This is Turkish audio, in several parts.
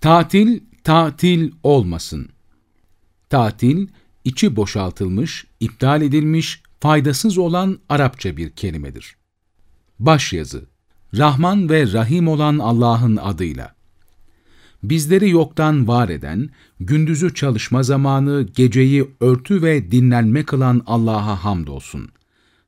Tatil, tatil olmasın. Tatil, içi boşaltılmış, iptal edilmiş, faydasız olan Arapça bir kelimedir. Başyazı Rahman ve Rahim olan Allah'ın adıyla. Bizleri yoktan var eden, gündüzü çalışma zamanı, geceyi örtü ve dinlenme kılan Allah'a hamdolsun.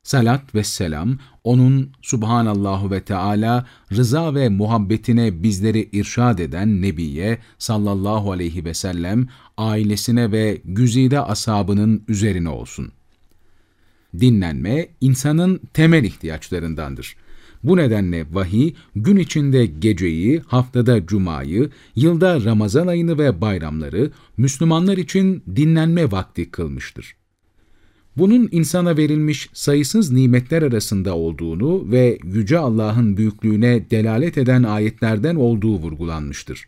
Salat ve selam, O'nun Subhanallahu ve Teala rıza ve muhabbetine bizleri irşad eden Nebiye sallallahu aleyhi ve sellem, ailesine ve güzide ashabının üzerine olsun. Dinlenme, insanın temel ihtiyaçlarındandır. Bu nedenle vahiy, gün içinde geceyi, haftada cumayı, yılda Ramazan ayını ve bayramları Müslümanlar için dinlenme vakti kılmıştır. Bunun insana verilmiş sayısız nimetler arasında olduğunu ve Yüce Allah'ın büyüklüğüne delalet eden ayetlerden olduğu vurgulanmıştır.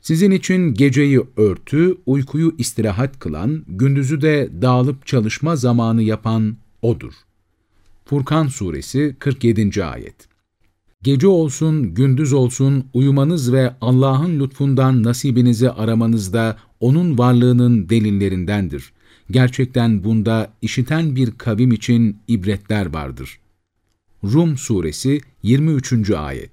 Sizin için geceyi örtü, uykuyu istirahat kılan, gündüzü de dağılıp çalışma zamanı yapan O'dur. Furkan Suresi 47. Ayet Gece olsun, gündüz olsun, uyumanız ve Allah'ın lütfundan nasibinizi aramanızda O'nun varlığının delillerindendir. Gerçekten bunda işiten bir kavim için ibretler vardır. Rum Suresi 23. Ayet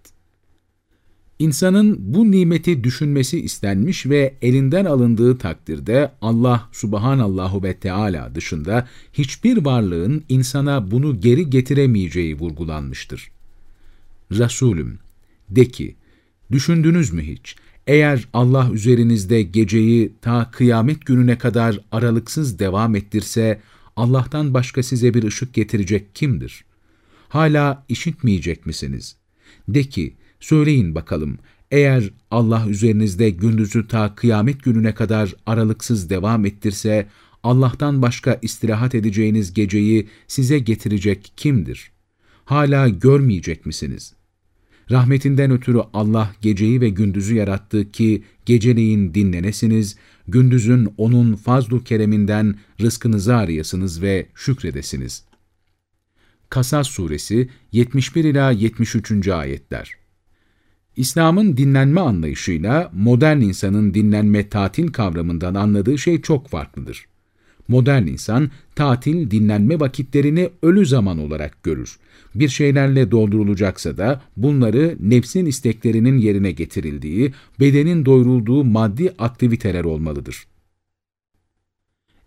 İnsanın bu nimeti düşünmesi istenmiş ve elinden alındığı takdirde Allah subhanallahu ve Teala dışında hiçbir varlığın insana bunu geri getiremeyeceği vurgulanmıştır. Resulüm, de ki, düşündünüz mü hiç? Eğer Allah üzerinizde geceyi ta kıyamet gününe kadar aralıksız devam ettirse, Allah'tan başka size bir ışık getirecek kimdir? Hala işitmeyecek misiniz? De ki, Söyleyin bakalım, eğer Allah üzerinizde gündüzü ta kıyamet gününe kadar aralıksız devam ettirse, Allah'tan başka istirahat edeceğiniz geceyi size getirecek kimdir? Hala görmeyecek misiniz? Rahmetinden ötürü Allah geceyi ve gündüzü yarattı ki geceleyin dinlenesiniz, gündüzün O'nun fazlu kereminden rızkınızı arayasınız ve şükredesiniz. Kasas Suresi 71 ila 73. ayetler. İslam'ın dinlenme anlayışıyla modern insanın dinlenme tatil kavramından anladığı şey çok farklıdır. Modern insan tatil dinlenme vakitlerini ölü zaman olarak görür. Bir şeylerle doldurulacaksa da bunları nefsin isteklerinin yerine getirildiği, bedenin doyurulduğu maddi aktiviteler olmalıdır.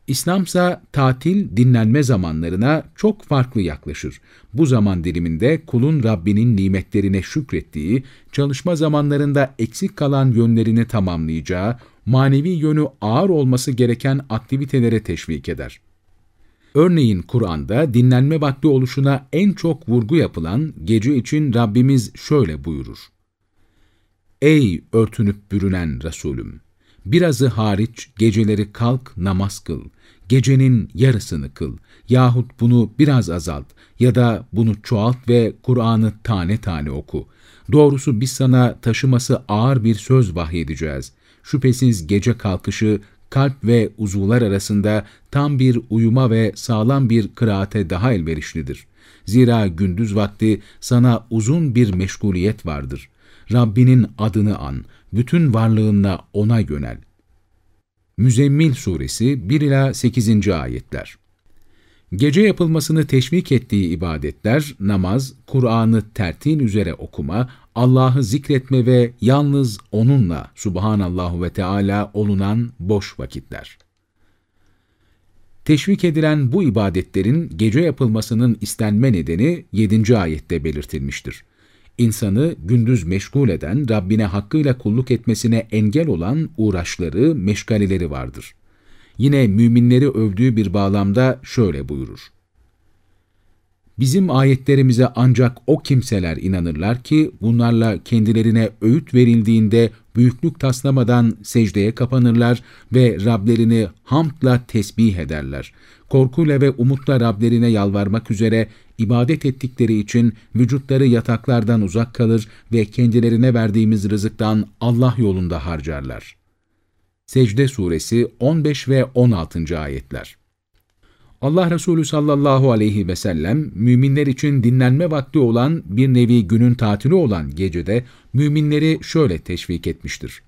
İslamsa tatil, dinlenme zamanlarına çok farklı yaklaşır. Bu zaman diliminde kulun Rabbinin nimetlerine şükrettiği, çalışma zamanlarında eksik kalan yönlerini tamamlayacağı, manevi yönü ağır olması gereken aktivitelere teşvik eder. Örneğin Kur'an'da dinlenme vakti oluşuna en çok vurgu yapılan gece için Rabbimiz şöyle buyurur. Ey örtünüp bürünen Resulüm! Birazı hariç geceleri kalk namaz kıl, gecenin yarısını kıl yahut bunu biraz azalt ya da bunu çoğalt ve Kur'an'ı tane tane oku. Doğrusu biz sana taşıması ağır bir söz vahyedeceğiz. Şüphesiz gece kalkışı kalp ve uzuvlar arasında tam bir uyuma ve sağlam bir kıraate daha elverişlidir. Zira gündüz vakti sana uzun bir meşguliyet vardır. Rabbinin adını an, bütün varlığınla O'na yönel. Müzemmil Suresi 1 ila 8. ayetler. Gece yapılmasını teşvik ettiği ibadetler, namaz, Kur'an'ı tertin üzere okuma, Allah'ı zikretme ve yalnız O'nunla Subhanallahu ve Teala olunan boş vakitler. Teşvik edilen bu ibadetlerin gece yapılmasının istenme nedeni 7. ayette belirtilmiştir insanı gündüz meşgul eden, Rabbine hakkıyla kulluk etmesine engel olan uğraşları, meşgaleleri vardır. Yine müminleri övdüğü bir bağlamda şöyle buyurur. Bizim ayetlerimize ancak o kimseler inanırlar ki bunlarla kendilerine öğüt verildiğinde büyüklük taslamadan secdeye kapanırlar ve Rablerini hamdla tesbih ederler. Korkuyla ve umutla Rablerine yalvarmak üzere ibadet ettikleri için vücutları yataklardan uzak kalır ve kendilerine verdiğimiz rızıktan Allah yolunda harcarlar. Secde Suresi 15 ve 16. Ayetler Allah Resulü sallallahu aleyhi ve sellem, müminler için dinlenme vakti olan bir nevi günün tatili olan gecede müminleri şöyle teşvik etmiştir.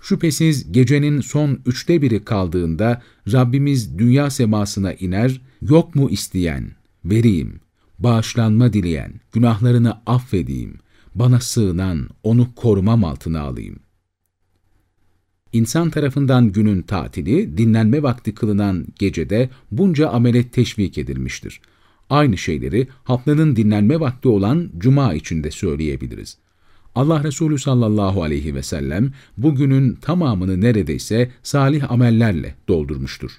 Şüphesiz gecenin son üçte biri kaldığında Rabbimiz dünya semasına iner, yok mu isteyen, vereyim, bağışlanma dileyen, günahlarını affedeyim, bana sığınan, onu korumam altına alayım. İnsan tarafından günün tatili, dinlenme vakti kılınan gecede bunca amele teşvik edilmiştir. Aynı şeyleri haftanın dinlenme vakti olan cuma içinde söyleyebiliriz. Allah Resulü sallallahu aleyhi ve sellem bugünün tamamını neredeyse salih amellerle doldurmuştur.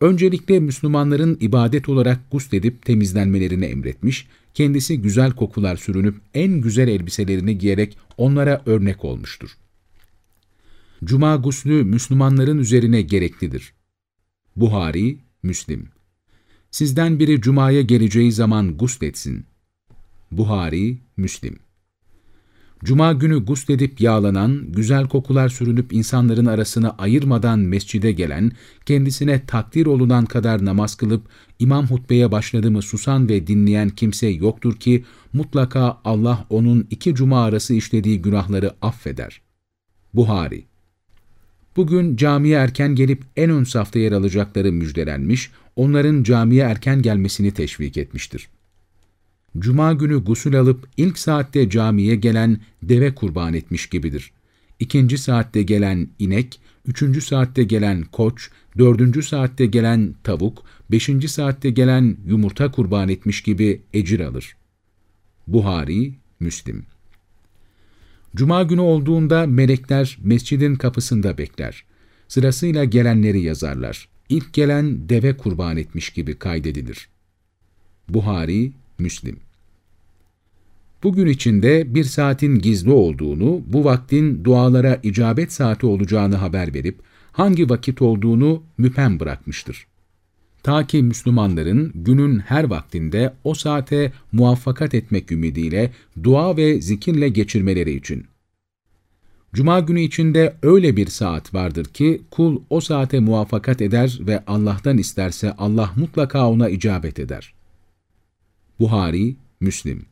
Öncelikle Müslümanların ibadet olarak gusledip temizlenmelerini emretmiş, kendisi güzel kokular sürünüp en güzel elbiselerini giyerek onlara örnek olmuştur. Cuma guslü Müslümanların üzerine gereklidir. Buhari, Müslim Sizden biri Cuma'ya geleceği zaman gusletsin. Buhari, Müslim Cuma günü gusledip yağlanan, güzel kokular sürünüp insanların arasına ayırmadan mescide gelen, kendisine takdir olunan kadar namaz kılıp, imam hutbeye başladı susan ve dinleyen kimse yoktur ki, mutlaka Allah onun iki cuma arası işlediği günahları affeder. Buhari Bugün camiye erken gelip en ön safta yer alacakları müjdelenmiş, onların camiye erken gelmesini teşvik etmiştir. Cuma günü gusül alıp ilk saatte camiye gelen deve kurban etmiş gibidir. İkinci saatte gelen inek, üçüncü saatte gelen koç, dördüncü saatte gelen tavuk, beşinci saatte gelen yumurta kurban etmiş gibi ecir alır. Buhari, Müslim Cuma günü olduğunda melekler mescidin kapısında bekler. Sırasıyla gelenleri yazarlar. İlk gelen deve kurban etmiş gibi kaydedilir. Buhari, Müslim Bugün içinde bir saatin gizli olduğunu, bu vaktin dualara icabet saati olacağını haber verip, hangi vakit olduğunu müpem bırakmıştır. Ta ki Müslümanların günün her vaktinde o saate muvaffakat etmek ümidiyle dua ve zikirle geçirmeleri için. Cuma günü içinde öyle bir saat vardır ki kul o saate muvaffakat eder ve Allah'tan isterse Allah mutlaka ona icabet eder. Buhari, Müslim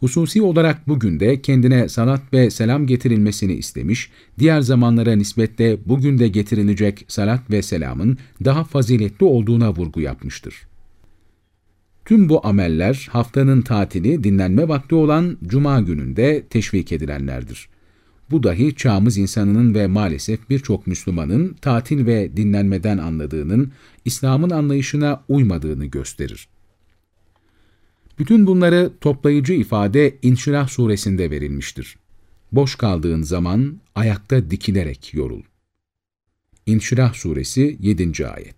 Hususi olarak bugün de kendine salat ve selam getirilmesini istemiş, diğer zamanlara nispetle bugün de getirilecek salat ve selamın daha faziletli olduğuna vurgu yapmıştır. Tüm bu ameller haftanın tatili, dinlenme vakti olan Cuma gününde teşvik edilenlerdir. Bu dahi çağımız insanının ve maalesef birçok Müslümanın tatil ve dinlenmeden anladığının, İslam'ın anlayışına uymadığını gösterir. Bütün bunları toplayıcı ifade İnşirah suresinde verilmiştir. Boş kaldığın zaman ayakta dikilerek yorul. İnşirah suresi 7. ayet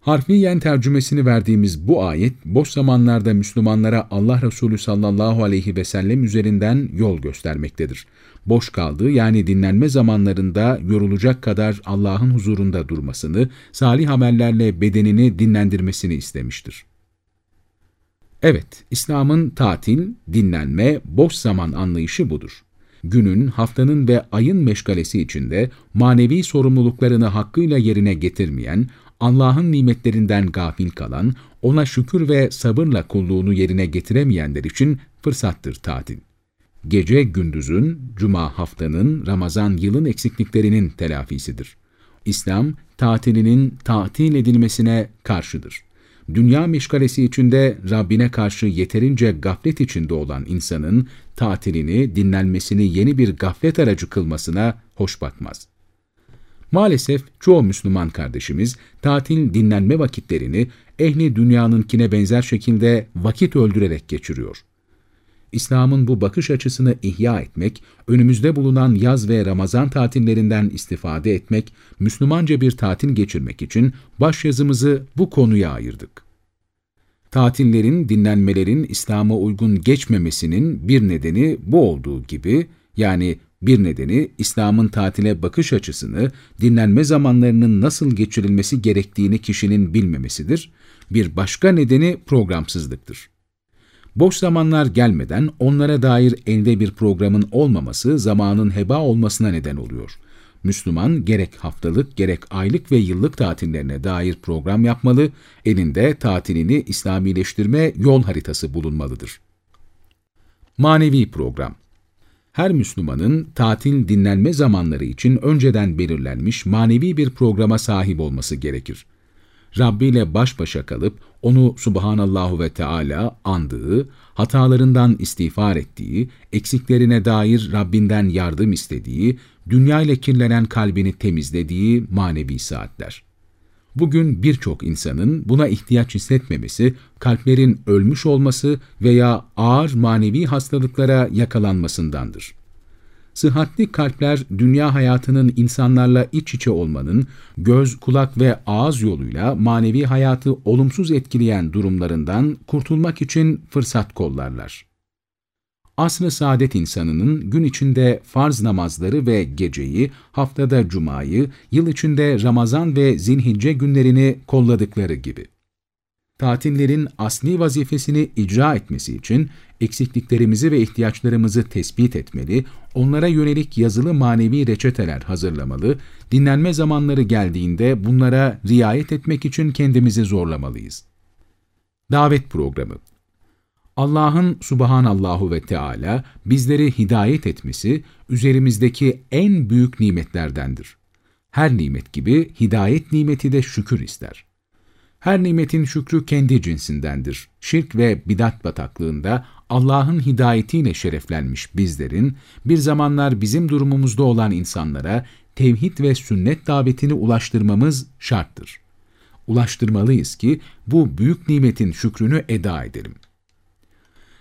Harfiyen tercümesini verdiğimiz bu ayet, boş zamanlarda Müslümanlara Allah Resulü sallallahu aleyhi ve sellem üzerinden yol göstermektedir. Boş kaldığı yani dinlenme zamanlarında yorulacak kadar Allah'ın huzurunda durmasını, salih amellerle bedenini dinlendirmesini istemiştir. Evet, İslam'ın tatil, dinlenme, boş zaman anlayışı budur. Günün, haftanın ve ayın meşgalesi içinde manevi sorumluluklarını hakkıyla yerine getirmeyen, Allah'ın nimetlerinden gafil kalan, ona şükür ve sabırla kulluğunu yerine getiremeyenler için fırsattır tatil. Gece gündüzün, cuma haftanın, Ramazan yılın eksikliklerinin telafisidir. İslam, tatilinin tatil edilmesine karşıdır dünya meşgalesi içinde Rabbine karşı yeterince gaflet içinde olan insanın tatilini, dinlenmesini yeni bir gaflet aracı kılmasına hoş bakmaz. Maalesef çoğu Müslüman kardeşimiz tatil dinlenme vakitlerini ehli dünyanınkine benzer şekilde vakit öldürerek geçiriyor. İslam'ın bu bakış açısını ihya etmek, önümüzde bulunan yaz ve Ramazan tatillerinden istifade etmek, Müslümanca bir tatil geçirmek için başyazımızı bu konuya ayırdık. Tatillerin, dinlenmelerin İslam'a uygun geçmemesinin bir nedeni bu olduğu gibi, yani bir nedeni İslam'ın tatile bakış açısını, dinlenme zamanlarının nasıl geçirilmesi gerektiğini kişinin bilmemesidir. Bir başka nedeni programsızlıktır. Boş zamanlar gelmeden onlara dair elde bir programın olmaması zamanın heba olmasına neden oluyor. Müslüman gerek haftalık gerek aylık ve yıllık tatillerine dair program yapmalı, elinde tatilini İslamileştirme yol haritası bulunmalıdır. Manevi program Her Müslümanın tatil dinlenme zamanları için önceden belirlenmiş manevi bir programa sahip olması gerekir. Rabbi ile baş başa kalıp onu Subhanallahu ve Teala andığı, hatalarından istiğfar ettiği, eksiklerine dair Rabbinden yardım istediği, dünya ile kirlenen kalbini temizlediği manevi saatler. Bugün birçok insanın buna ihtiyaç hissetmemesi, kalplerin ölmüş olması veya ağır manevi hastalıklara yakalanmasındandır. Sıhhatli kalpler, dünya hayatının insanlarla iç içe olmanın, göz, kulak ve ağız yoluyla manevi hayatı olumsuz etkileyen durumlarından kurtulmak için fırsat kollarlar. Asr-ı saadet insanının gün içinde farz namazları ve geceyi, haftada cumayı, yıl içinde Ramazan ve Zilhicce günlerini kolladıkları gibi. Tatillerin asli vazifesini icra etmesi için eksikliklerimizi ve ihtiyaçlarımızı tespit etmeli, onlara yönelik yazılı manevi reçeteler hazırlamalı, dinlenme zamanları geldiğinde bunlara riayet etmek için kendimizi zorlamalıyız. Davet Programı Allah'ın subhanallahu ve Teala bizleri hidayet etmesi üzerimizdeki en büyük nimetlerdendir. Her nimet gibi hidayet nimeti de şükür ister. Her nimetin şükrü kendi cinsindendir. Şirk ve bidat bataklığında Allah'ın hidayetiyle şereflenmiş bizlerin, bir zamanlar bizim durumumuzda olan insanlara tevhid ve sünnet davetini ulaştırmamız şarttır. Ulaştırmalıyız ki bu büyük nimetin şükrünü eda edelim.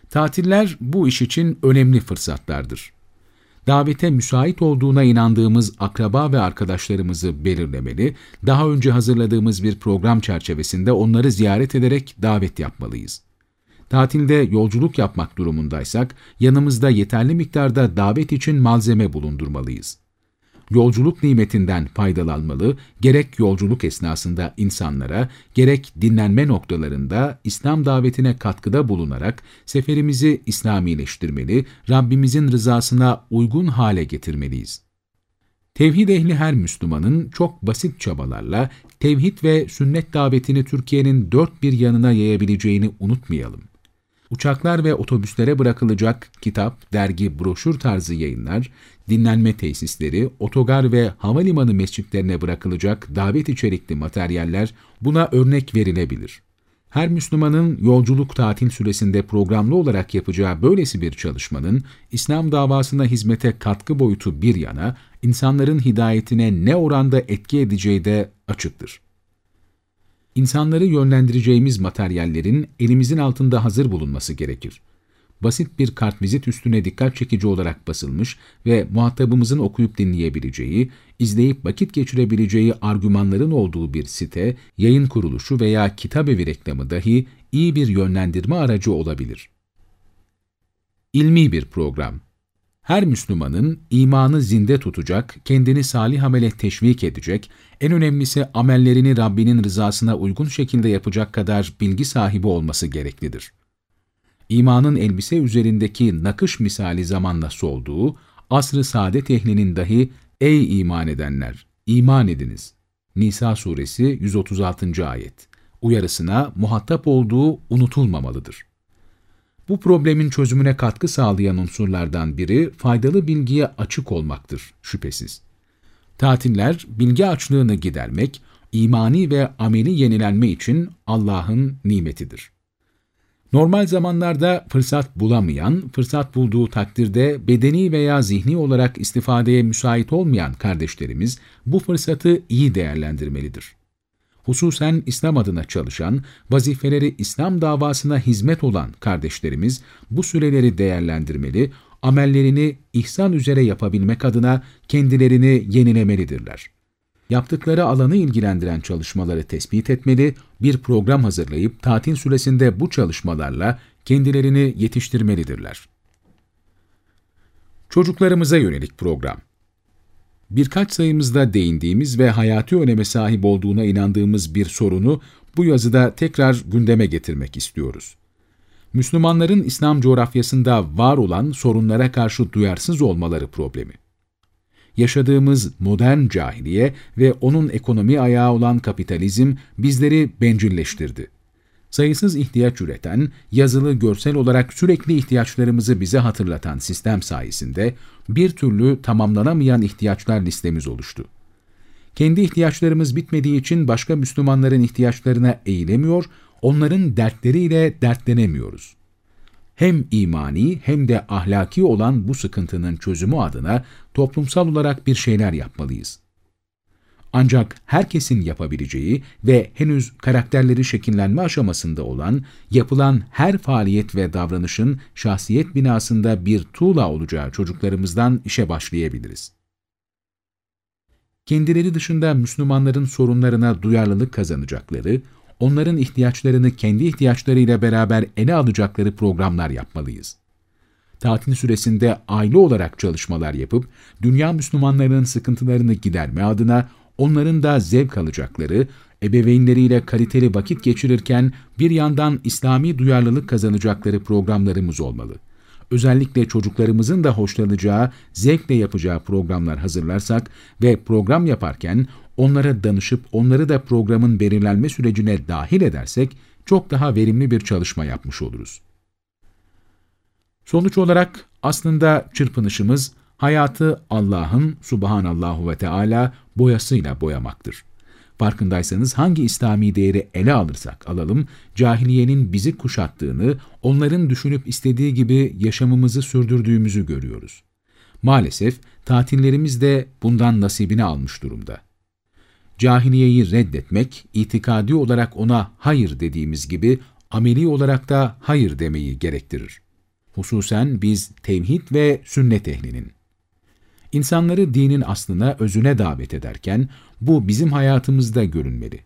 Tatiller bu iş için önemli fırsatlardır. Davete müsait olduğuna inandığımız akraba ve arkadaşlarımızı belirlemeli, daha önce hazırladığımız bir program çerçevesinde onları ziyaret ederek davet yapmalıyız. Tatilde yolculuk yapmak durumundaysak, yanımızda yeterli miktarda davet için malzeme bulundurmalıyız yolculuk nimetinden faydalanmalı, gerek yolculuk esnasında insanlara, gerek dinlenme noktalarında İslam davetine katkıda bulunarak seferimizi İslamileştirmeli, Rabbimizin rızasına uygun hale getirmeliyiz. Tevhid ehli her Müslümanın çok basit çabalarla tevhid ve sünnet davetini Türkiye'nin dört bir yanına yayabileceğini unutmayalım uçaklar ve otobüslere bırakılacak kitap, dergi, broşür tarzı yayınlar, dinlenme tesisleri, otogar ve havalimanı mescitlerine bırakılacak davet içerikli materyaller buna örnek verilebilir. Her Müslümanın yolculuk tatil süresinde programlı olarak yapacağı böylesi bir çalışmanın İslam davasına hizmete katkı boyutu bir yana, insanların hidayetine ne oranda etki edeceği de açıktır. İnsanları yönlendireceğimiz materyallerin elimizin altında hazır bulunması gerekir. Basit bir kartvizit üstüne dikkat çekici olarak basılmış ve muhatabımızın okuyup dinleyebileceği, izleyip vakit geçirebileceği argümanların olduğu bir site, yayın kuruluşu veya kitabevi reklamı dahi iyi bir yönlendirme aracı olabilir. İlmi bir program her Müslümanın imanı zinde tutacak, kendini salih amele teşvik edecek, en önemlisi amellerini Rabbinin rızasına uygun şekilde yapacak kadar bilgi sahibi olması gereklidir. İmanın elbise üzerindeki nakış misali zamanla solduğu, asr-ı saadet ehlinin dahi ''Ey iman edenler, iman ediniz!'' Nisa suresi 136. ayet uyarısına muhatap olduğu unutulmamalıdır. Bu problemin çözümüne katkı sağlayan unsurlardan biri faydalı bilgiye açık olmaktır şüphesiz. Tatiller, bilgi açlığını gidermek, imani ve ameli yenilenme için Allah'ın nimetidir. Normal zamanlarda fırsat bulamayan, fırsat bulduğu takdirde bedeni veya zihni olarak istifadeye müsait olmayan kardeşlerimiz bu fırsatı iyi değerlendirmelidir hususen İslam adına çalışan, vazifeleri İslam davasına hizmet olan kardeşlerimiz bu süreleri değerlendirmeli, amellerini ihsan üzere yapabilmek adına kendilerini yenilemelidirler. Yaptıkları alanı ilgilendiren çalışmaları tespit etmeli, bir program hazırlayıp tatil süresinde bu çalışmalarla kendilerini yetiştirmelidirler. Çocuklarımıza yönelik program birkaç sayımızda değindiğimiz ve hayati öneme sahip olduğuna inandığımız bir sorunu bu yazıda tekrar gündeme getirmek istiyoruz. Müslümanların İslam coğrafyasında var olan sorunlara karşı duyarsız olmaları problemi. Yaşadığımız modern cahiliye ve onun ekonomi ayağı olan kapitalizm bizleri bencilleştirdi. Sayısız ihtiyaç üreten, yazılı görsel olarak sürekli ihtiyaçlarımızı bize hatırlatan sistem sayesinde bir türlü tamamlanamayan ihtiyaçlar listemiz oluştu. Kendi ihtiyaçlarımız bitmediği için başka Müslümanların ihtiyaçlarına eğilemiyor, onların dertleriyle dertlenemiyoruz. Hem imani hem de ahlaki olan bu sıkıntının çözümü adına toplumsal olarak bir şeyler yapmalıyız. Ancak herkesin yapabileceği ve henüz karakterleri şekillenme aşamasında olan, yapılan her faaliyet ve davranışın şahsiyet binasında bir tuğla olacağı çocuklarımızdan işe başlayabiliriz. Kendileri dışında Müslümanların sorunlarına duyarlılık kazanacakları, onların ihtiyaçlarını kendi ihtiyaçlarıyla beraber ele alacakları programlar yapmalıyız. Tatil süresinde aile olarak çalışmalar yapıp, dünya Müslümanlarının sıkıntılarını giderme adına onların da zevk alacakları, ebeveynleriyle kaliteli vakit geçirirken bir yandan İslami duyarlılık kazanacakları programlarımız olmalı. Özellikle çocuklarımızın da hoşlanacağı, zevkle yapacağı programlar hazırlarsak ve program yaparken onlara danışıp onları da programın belirlenme sürecine dahil edersek çok daha verimli bir çalışma yapmış oluruz. Sonuç olarak aslında çırpınışımız hayatı Allah'ın subhanallahu ve Teala boyasıyla boyamaktır. Farkındaysanız hangi İslami değeri ele alırsak alalım, cahiliyenin bizi kuşattığını, onların düşünüp istediği gibi yaşamımızı sürdürdüğümüzü görüyoruz. Maalesef tatillerimiz de bundan nasibini almış durumda. Cahiliyeyi reddetmek, itikadi olarak ona hayır dediğimiz gibi ameli olarak da hayır demeyi gerektirir. Hususen biz tevhid ve sünnet ehlinin. İnsanları dinin aslına, özüne davet ederken bu bizim hayatımızda görünmeli.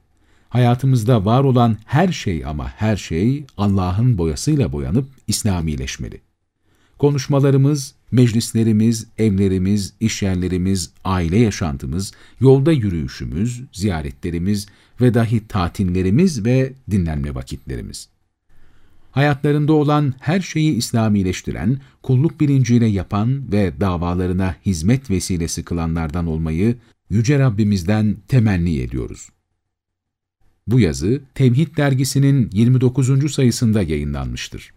Hayatımızda var olan her şey ama her şey Allah'ın boyasıyla boyanıp İslamileşmeli. Konuşmalarımız, meclislerimiz, evlerimiz, işyerlerimiz, aile yaşantımız, yolda yürüyüşümüz, ziyaretlerimiz ve dahi tatillerimiz ve dinlenme vakitlerimiz hayatlarında olan her şeyi İslamileştiren, kulluk bilinciyle yapan ve davalarına hizmet vesilesi kılanlardan olmayı Yüce Rabbimizden temenni ediyoruz. Bu yazı Temhid dergisinin 29. sayısında yayınlanmıştır.